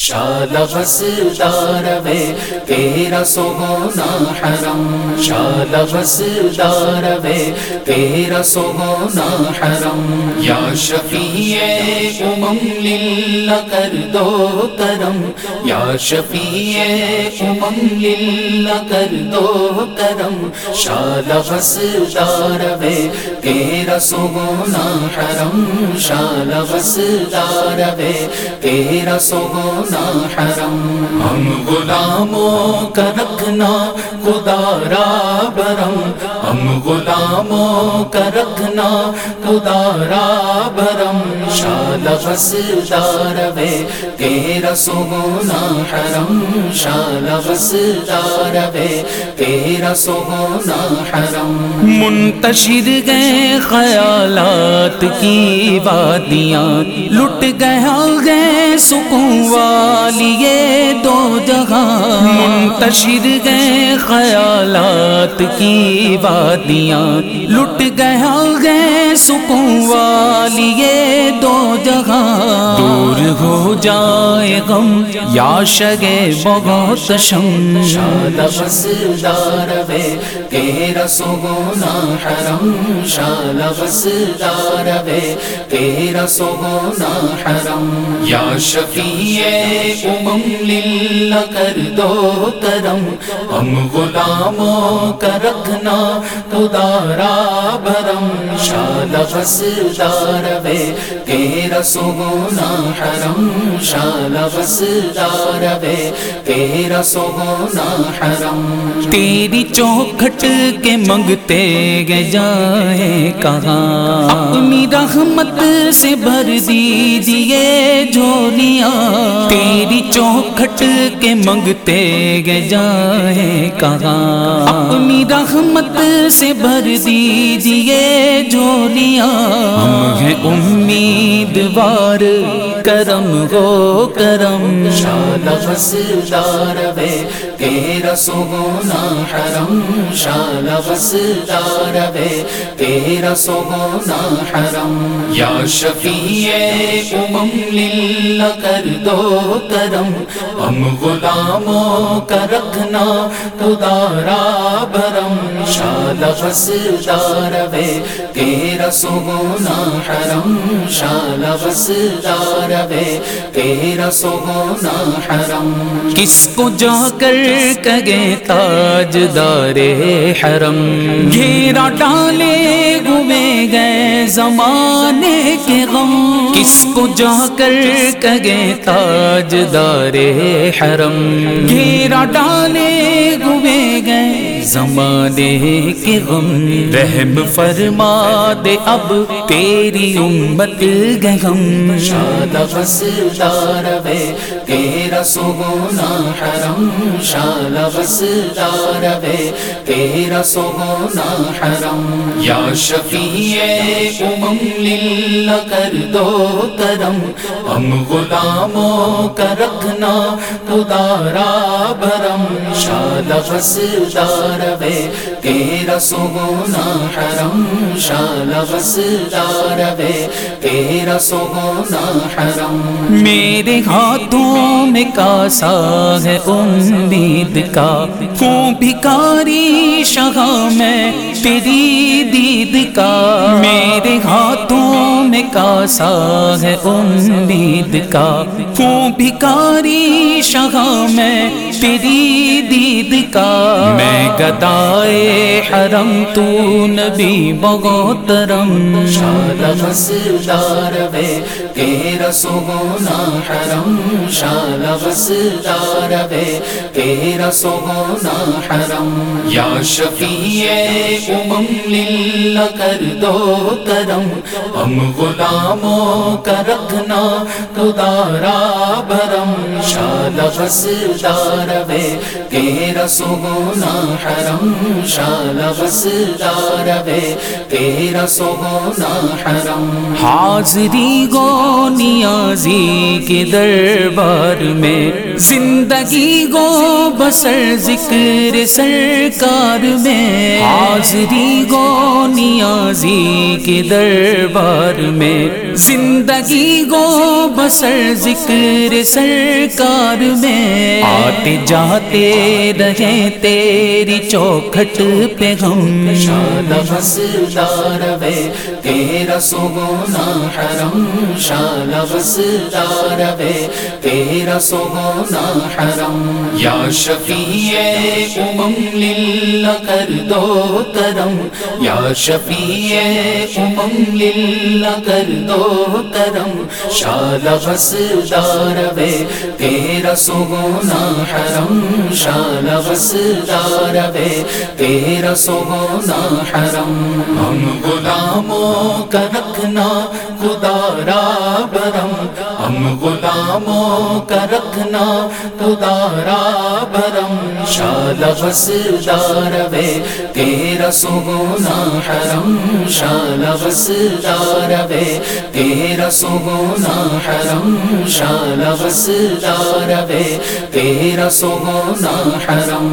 شال وسدار وے تیرا سونا حرم۔ شال وسدار وے تیرا سونا حرم۔ یا شفیع امم للہ کر دو کرم۔ یا شفیع امم للہ کر دو کرم۔ شال وسدار وے تیرا سونا حرم۔ شال وسدار وے تیرا سونا حرم ہم غلاموں کا رکھنا خدا را برم ہم غلاموں کا رکھنا خدا را برم شال وسدار وے تیرا سونا حرم شال وسدار وے تیرا سونا حرم منتشر گئے خیالات کی وادیاں، لٹ گیا گئے سکون والی دو جگہ۔ منتشر گئے خیالات کی وادیاں۔ لٹ گیا گئے سکون والی دو جگہ۔ دور ہو جائے غم یا شگے بہت شم۔ شال وسدار وے تیرا سونا حرم۔ شال وسدار وے تیرا سونا حرم۔ یا شفیع امم للہ کر دو کرم، ہم غلاموں کا رکھنا خدا را بھرم۔ شال وسدار وے تیرا سونا حرم۔ شال وسدار وے تیرا سونا حرم۔ تیری چوکھٹ کے منگتے گے جائیں کہاں؟ اپنی رحمت سے بھر دیجیے جھولیاں تیری چوکھٹ کے منگتے گے جائیں کہاں؟ اپنی رحمت سے بھر دیجیے جھولیاں۔ ہم ہیں امیدوار کرم ہو کرم شال وسدار وے تیرا سونا حرم، شال وسدار وے تیرا سونا حرم۔ یا شفیع امم للہ کر دو کرم، ہم غلاموں کا رکھنا خدا را بھرم۔ شال وسدار وے تیرا سونا حرم، شال وسدار تیرا سونا حرم۔ کس کو جا کر کگے تاج دارے حرم۔ گھیرا ڈالے گمے گئے زمانے کے غم۔ کس کو جا کر کگے تاج دارے حرم۔ گھیرا ڈالے گمے گئے زمانے کے غم رحم فرما دے، اب تیری امت گہم شال وسدار وے، تیرا سونا حرم۔ شال وسدار وے، تیرا سونا حرم۔ یا شفیع امم للہ کر دو کرم۔ ہم غلاموں کا رکھنا خدا را بھرم شال وسدار وے تیرا سونا حرم شال وسدار وے تیرا سونا حرم میرے ہاتھوں میں کاسا ہے امید کا، کیوں بھکاری شہا میں تیری دید کا؟ میرے ہاتھوں میں کاسا ہے امید کا۔ کیوں بھکاری شہا میں تیری دید کا۔ میں گدائے حرم تو نبی بغوترم۔ شال وسدار وے تیرا سونا حرم۔ شال وسدار وے تیرا سونا حرم۔ یا شفیع امم للہ کر دو کرم۔ ہم غلاموں کا رکھنا تو دارا برم، شال وسدار وے تیرا سونا حرم، شال وسدار وے تیرا سونا حرم۔ حاضری گو نیازی کے دربار میں زندگی گو بسر ذکر سرکار میں۔ حاضری گو نیازی کے دربار میں۔ زندگی گو بسر ذکر سرکار میں۔ آتے جاتے رہے تیری چوکھٹ پہ ہم۔ شال وسدار وے تیرا سونا حرم۔ شال وسدار وے تیرا سونا حرم۔ یا شفیع امم للہ کر دو کرم۔ یا شفیع امم للہ کر دو کرم شال غسدار وے، تیرا سونا حرم، شال غسدار وے، تیرا سونا حرم۔ ہم غلاموں کا رکھنا خدا را غلاموں کا رکھنا خدا را برم شال وسدار وے تیرا سونا حرم شال وسدار وے تیرا سونا حرم شال وسدار وے تیرا سونا حرم